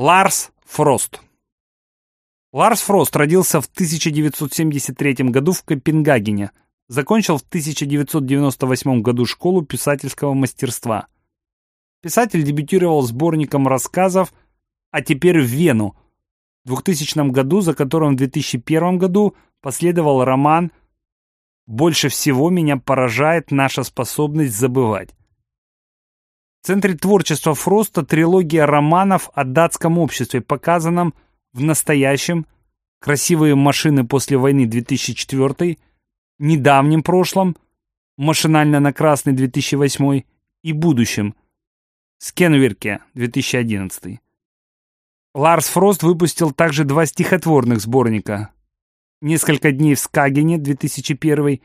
Ларс Фрост Ларс Фрост родился в 1973 году в Копенгагене, закончил в 1998 году школу писательского мастерства. Писатель дебютировал сборником рассказов «А теперь в Вену» в 2000 году, за которым в 2001 году последовал роман «Больше всего меня поражает наша способность забывать». В центре творчества Фроста трилогия романов о датском обществе, показанном в настоящем, красивые машины после войны 2004, недавнем прошлом, машинально на красный 2008 и будущем, Скенверке 2011. Ларс Фрост выпустил также два стихотворных сборника «Несколько дней в Скагене» 2001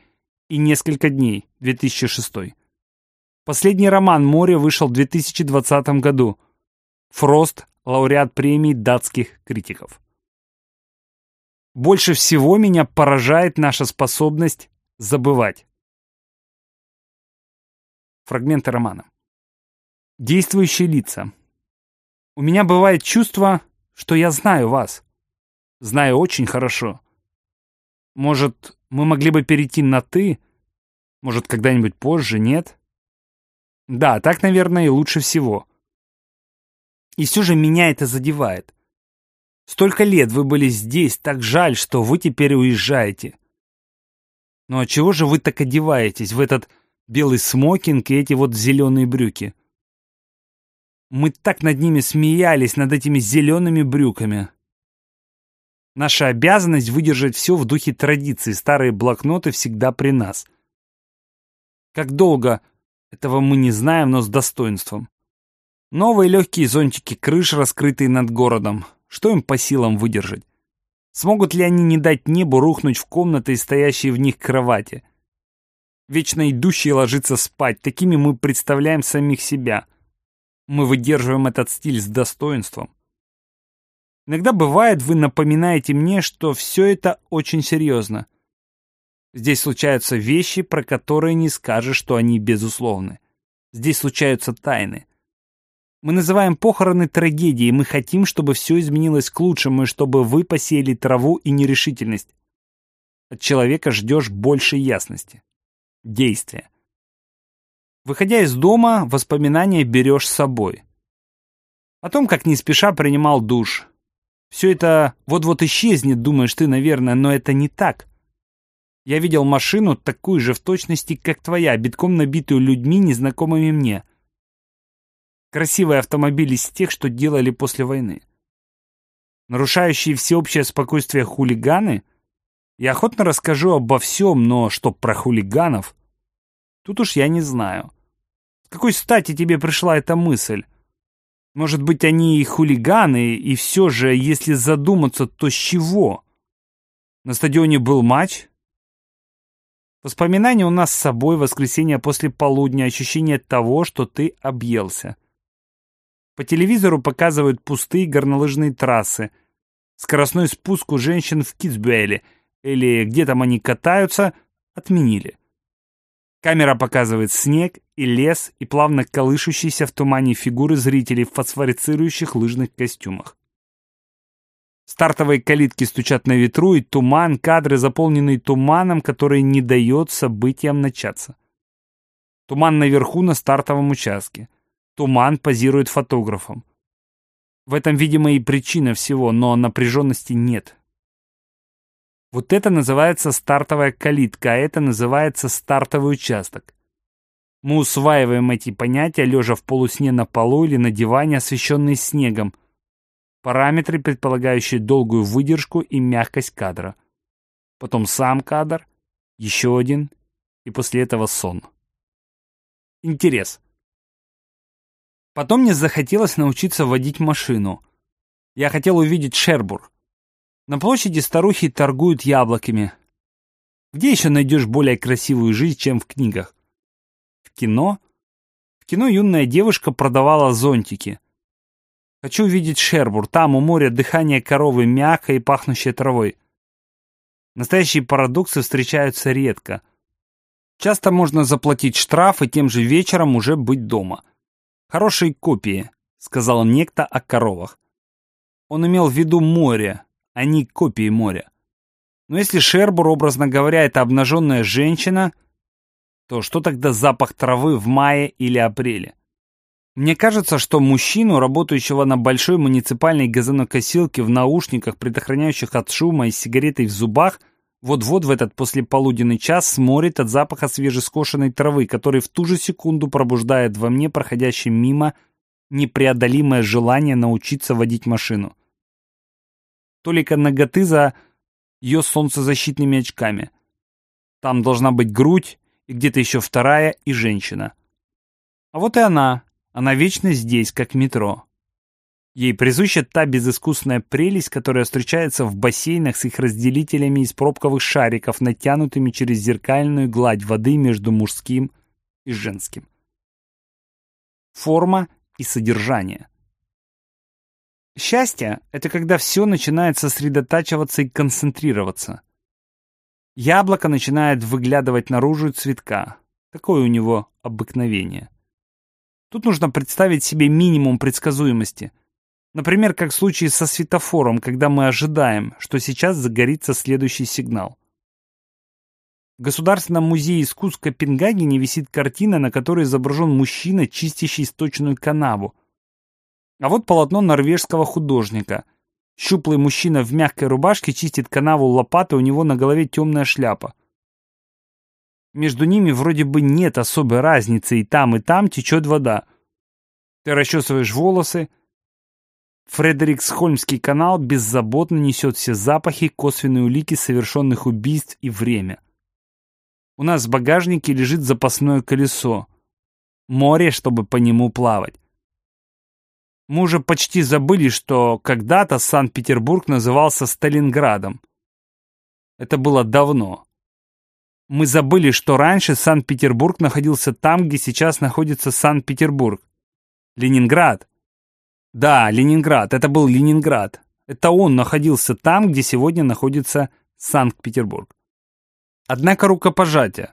и «Несколько дней» 2006. Последний роман «Море» вышел в 2020 году. Фрост – лауреат премии датских критиков. Больше всего меня поражает наша способность забывать. Фрагменты романа. Действующие лица. У меня бывает чувство, что я знаю вас. Знаю очень хорошо. Может, мы могли бы перейти на «ты»? Может, когда-нибудь позже, нет? Да, так, наверное, и лучше всего. И все же меня это задевает. Столько лет вы были здесь, так жаль, что вы теперь уезжаете. Ну а чего же вы так одеваетесь в этот белый смокинг и эти вот зеленые брюки? Мы так над ними смеялись, над этими зелеными брюками. Наша обязанность выдержать все в духе традиции, старые блокноты всегда при нас. Как долго этого мы не знаем, но с достоинством. Новые легкие зонтики крыш, раскрытые над городом. Что им по силам выдержать? Смогут ли они не дать небу рухнуть в комнаты и стоящие в них кровати? Вечно идущие ложиться спать, такими мы представляем самих себя. Мы выдерживаем этот стиль с достоинством. Иногда бывает, вы напоминаете мне, что все это очень серьезно. Здесь случаются вещи, про которые не скажешь, что они безусловны. Здесь случаются тайны. Мы называем похороны трагедией, мы хотим, чтобы все изменилось к лучшему, и чтобы вы посеяли траву и нерешительность. От человека ждешь больше ясности. Действия. Выходя из дома, воспоминания берешь с собой. О том, как не спеша принимал душ. Все это вот-вот исчезнет, думаешь ты, наверное, но это не так. Я видел машину, такую же в точности, как твоя, битком набитую людьми, незнакомыми мне. Красивый автомобиль из тех, что делали после войны. Нарушающие всеобщее спокойствие хулиганы? Я охотно расскажу обо всем, но что про хулиганов? Тут уж я не знаю. С какой стати тебе пришла эта мысль? Может быть, они и хулиганы, и все же, если задуматься, то с чего? На стадионе был матч, Воспоминания у нас с собой, воскресенье после полудня, ощущение того, что ты объелся. По телевизору показывают пустые горнолыжные трассы, скоростной спуск у женщин в Китсбюэле, или где там они катаются, отменили. Камера показывает снег и лес и плавно колышущиеся в тумане фигуры зрителей в фосфорицирующих лыжных костюмах. Стартовые калитки стучат на ветру, и туман, кадры, заполненные туманом, который не дает событиям начаться. Туман наверху на стартовом участке. Туман позирует фотографом. В этом, видимо, и причина всего, но напряженности нет. Вот это называется стартовая калитка, а это называется стартовый участок. Мы усваиваем эти понятия, лежа в полусне на полу или на диване, освещенный снегом – Параметры, предполагающие долгую выдержку и мягкость кадра. Потом сам кадр, еще один, и после этого сон. Интерес. Потом мне захотелось научиться водить машину. Я хотел увидеть Шербур. На площади старухи торгуют яблоками. Где еще найдешь более красивую жизнь, чем в книгах? В кино? В кино юная девушка продавала зонтики. Хочу увидеть Шербур. Там у моря дыхание коровы мягкое и пахнущее травой. Настоящие парадоксы встречаются редко. Часто можно заплатить штраф и тем же вечером уже быть дома. Хорошие копии, сказал некто о коровах. он имел в виду море, а не копии моря. Но если Шербур, образно говоря, это обнаженная женщина, то что тогда запах травы в мае или апреле? Мне кажется, что мужчину, работающего на большой муниципальной газонокосилке в наушниках, предохраняющих от шума и сигаретой в зубах, вот-вот в этот послеполуденный час сморит от запаха свежескошенной травы, который в ту же секунду пробуждает во мне проходящим мимо непреодолимое желание научиться водить машину. Толика ноготы за ее солнцезащитными очками. Там должна быть грудь, и где-то еще вторая, и женщина. А вот и она, она вечно здесь, как метро. Ей присуща та безыскусная прелесть, которая встречается в бассейнах с их разделителями из пробковых шариков, натянутыми через зеркальную гладь воды между мужским и женским. Форма и содержание. Счастье — это когда все начинает сосредотачиваться и концентрироваться. Яблоко начинает выглядывать наружу цветка. Такое у него обыкновение. Тут нужно представить себе минимум предсказуемости. Например, как в случае со светофором, когда мы ожидаем, что сейчас загорится следующий сигнал. В Государственном музее искусств Копенгагене висит картина, на которой изображен мужчина, чистящий сточную канаву. А вот полотно норвежского художника. Щуплый мужчина в мягкой рубашке чистит канаву лопатой, у него на голове темная шляпа. Между ними вроде бы нет особой разницы, и там, и там течет вода. Ты расчесываешь волосы. Фредериксхольмский канал беззаботно несет все запахи, косвенные улики совершенных убийств и время. У нас в багажнике лежит запасное колесо. Море, чтобы по нему плавать. Мы уже почти забыли, что когда-то Санкт-Петербург назывался Сталинградом. Это было давно. Мы забыли, что раньше Санкт-Петербург находился там, где сейчас находится Санкт-Петербург. Ленинград. Да, Ленинград. Это был Ленинград. Это он находился там, где сегодня находится Санкт-Петербург. Однако рукопожатие.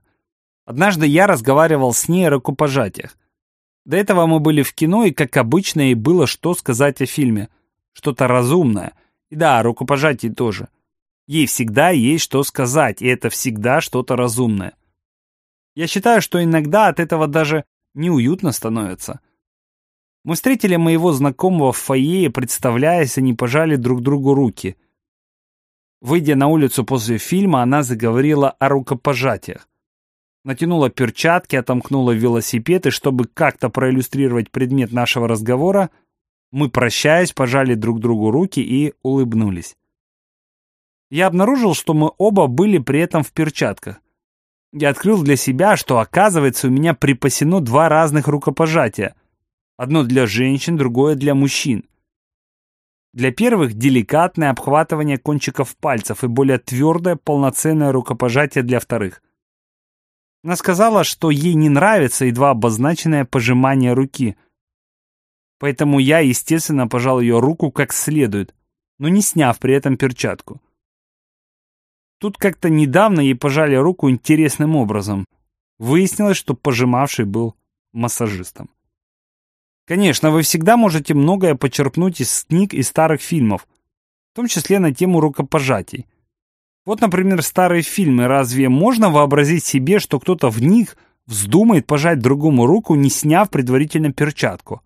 Однажды я разговаривал с ней о рукопожатиях. До этого мы были в кино, и, как обычно, и было что сказать о фильме. Что-то разумное. И да, о рукопожатии тоже. Ей всегда есть что сказать, и это всегда что-то разумное. Я считаю, что иногда от этого даже неуютно становится. Мы встретили моего знакомого в фойе, и, представляясь, они пожали друг другу руки. Выйдя на улицу после фильма, она заговорила о рукопожатиях. Натянула перчатки, отомкнула велосипед, и чтобы как-то проиллюстрировать предмет нашего разговора, мы, прощаясь, пожали друг другу руки и улыбнулись я обнаружил, что мы оба были при этом в перчатках. Я открыл для себя, что, оказывается, у меня припасено два разных рукопожатия. Одно для женщин, другое для мужчин. Для первых деликатное обхватывание кончиков пальцев и более твердое полноценное рукопожатие для вторых. Она сказала, что ей не нравится едва обозначенное пожимание руки. Поэтому я, естественно, пожал ее руку как следует, но не сняв при этом перчатку. Тут как-то недавно ей пожали руку интересным образом. Выяснилось, что пожимавший был массажистом. Конечно, вы всегда можете многое почерпнуть из книг и старых фильмов, в том числе на тему рукопожатий. Вот, например, старые фильмы. Разве можно вообразить себе, что кто-то в них вздумает пожать другому руку, не сняв предварительно перчатку?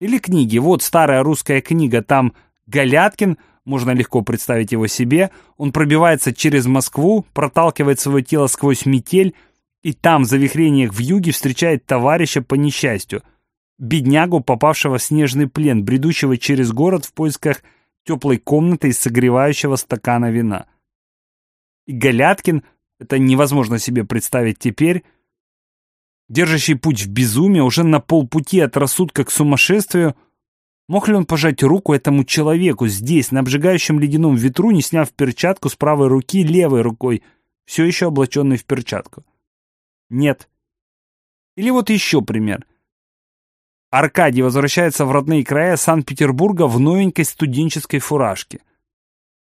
Или книги. Вот старая русская книга, там Галяткин – можно легко представить его себе, он пробивается через Москву, проталкивает свое тело сквозь метель, и там, в завихрениях в юге, встречает товарища по несчастью, беднягу, попавшего в снежный плен, бредущего через город в поисках теплой комнаты и согревающего стакана вина. И Галяткин, это невозможно себе представить теперь, держащий путь в безумие, уже на полпути от рассудка к сумасшествию, Мог ли он пожать руку этому человеку здесь, на обжигающем ледяном ветру, не сняв перчатку с правой руки левой рукой, все еще облаченной в перчатку? Нет. Или вот еще пример. Аркадий возвращается в родные края Санкт-Петербурга в новенькой студенческой фуражке.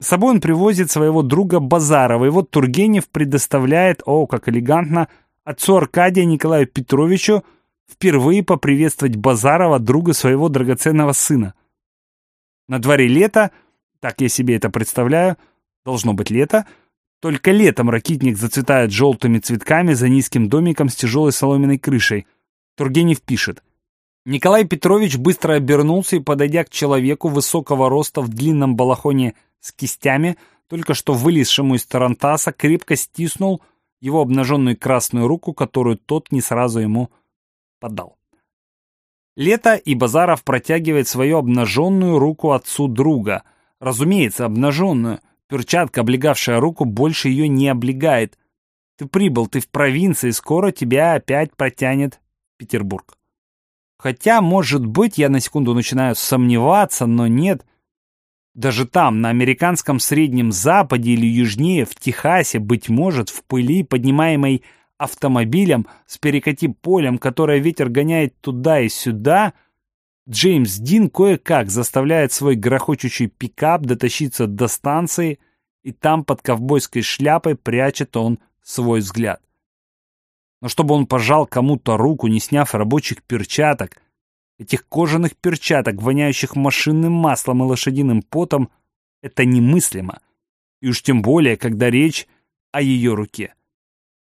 С собой он привозит своего друга Базарова, и вот Тургенев предоставляет, о, как элегантно, отцу Аркадия Николаю Петровичу впервые поприветствовать Базарова, друга своего драгоценного сына. На дворе лето, так я себе это представляю, должно быть лето, только летом ракитник зацветает желтыми цветками за низким домиком с тяжелой соломенной крышей. Тургенев пишет. Николай Петрович быстро обернулся и, подойдя к человеку высокого роста в длинном балахоне с кистями, только что вылезшему из тарантаса, крепко стиснул его обнаженную красную руку, которую тот не сразу ему подал. Лето, и Базаров протягивает свою обнаженную руку отцу друга. Разумеется, обнаженную. Перчатка, облегавшая руку, больше ее не облегает. Ты прибыл, ты в провинции, скоро тебя опять протянет Петербург. Хотя, может быть, я на секунду начинаю сомневаться, но нет. Даже там, на американском Среднем Западе или южнее, в Техасе, быть может, в пыли, поднимаемой автомобилем с перекати полем, которое ветер гоняет туда и сюда, Джеймс Дин кое-как заставляет свой грохочущий пикап дотащиться до станции, и там под ковбойской шляпой прячет он свой взгляд. Но чтобы он пожал кому-то руку, не сняв рабочих перчаток, этих кожаных перчаток, воняющих машинным маслом и лошадиным потом, это немыслимо. И уж тем более, когда речь о ее руке.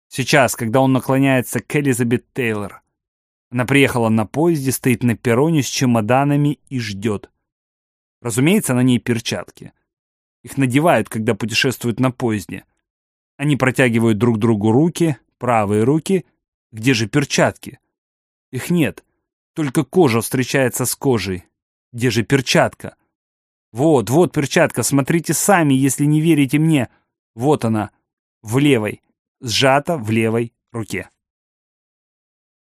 Сейчас, когда он наклоняется к Элизабет Тейлор. Она приехала на поезде, стоит на перроне с чемоданами и ждет. Разумеется, на ней перчатки. Их надевают, когда путешествуют на поезде. Они протягивают друг другу руки, правые руки. Где же перчатки? Их нет. Только кожа встречается с кожей. Где же перчатка? Вот, вот перчатка, смотрите сами, если не верите мне. Вот она, в левой, сжата в левой руке.